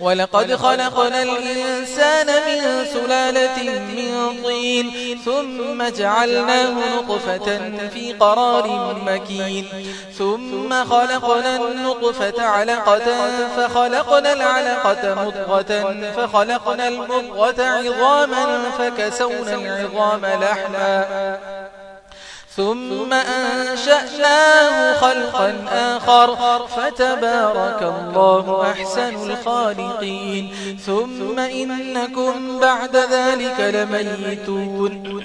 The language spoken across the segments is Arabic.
ولقد خلقنا الإنسان من سلالة من طين ثم جعلناه نقفة في قرار مكين ثم خلقنا النقفة علقة فخلقنا العلقة مضغة فخلقنا المضغة عظاما فكسونا العظام لحما ثم أنشأناه خلقا آخر. فتبارك الله أحسن الخالقين. ثم إنكم بعد ذلك لميتون.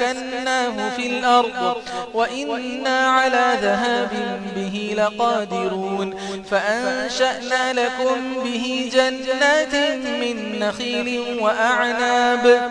مكناه في الأرض وإنا على ذهاب به لقادرون فأنشأنا لكم به جنات من نخيل وأعناب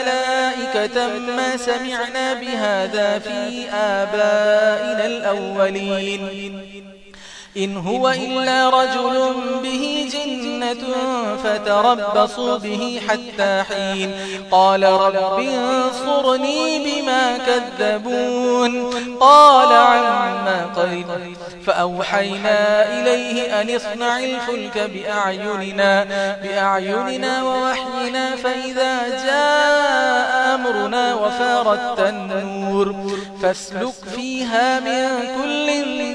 ذلك ما سمعنا بهذا في آبائنا الأولين إن هو إلا رجل به جنة فتربصوا به حتى حين. قال رب انصرني بما كذبون. قال عما قيد فأوحينا إليه أن اصنع الفلك بأعيننا, بأعيننا ووحينا فإذا جاء أمرنا وفارت النور. فاسلك فيها من كل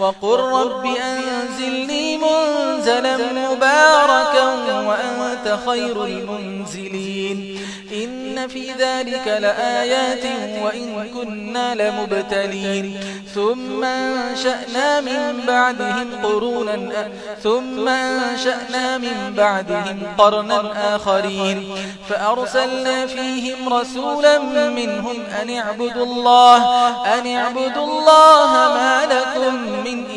وقل رب أنزلني منزلا مباركا وأنت خير المنزلين. إن في ذلك لآيات وإن كنا لمبتلين. ثم أنشأنا من بعدهم قرونا ثم أنشأنا من بعدهم قرنا آخرين. فأرسلنا فيهم رسولا منهم أن اعبدوا الله أن اعبدوا الله ما لكم من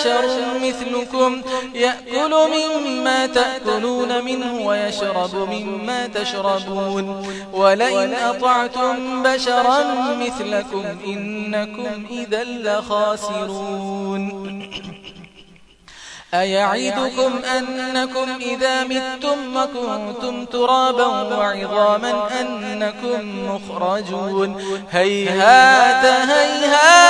بشر مثلكم يأكل مما تأكلون منه ويشرب مما تشربون ولئن أطعتم بشرا مثلكم إنكم إذا لخاسرون أيعيدكم أنكم إذا متم وكنتم ترابا وعظاما أنكم مخرجون هيهات هيهات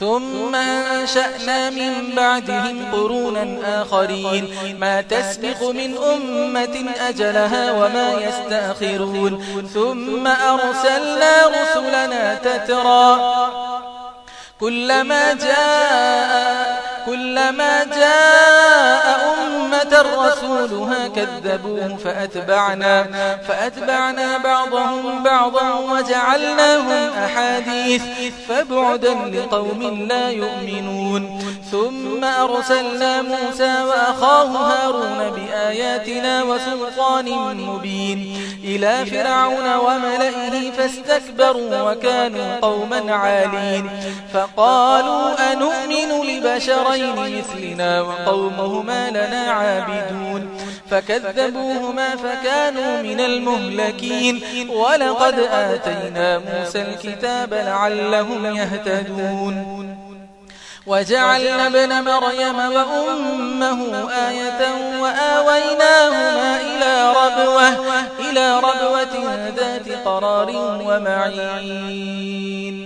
ثم أنشأنا من بعدهم قرونا آخرين. ما تسبق من أمة أجلها وما يستأخرون. ثم أرسلنا رسلنا تترى. كلما جاء كلما جاء أتى الرسول كذبوه فأتبعنا, فأتبعنا بعضهم بعضا وجعلناهم أحاديث فبعدا لقوم لا يؤمنون. ثم أرسلنا موسى وأخاه هارون بآياتنا وسلطان مبين. إلى فرعون وملئه فاستكبروا وكانوا قوما عالين. فقالوا أنؤمن بشرين مثلنا وقومهما لنا عابدون. فكذبوهما فكانوا من المهلكين. ولقد آتينا موسى الكتاب لعلهم يهتدون. وجعلنا ابن مريم وأمه آية وآويناهما إلى ربوة, إلى ربوة ذات قرار ومعين.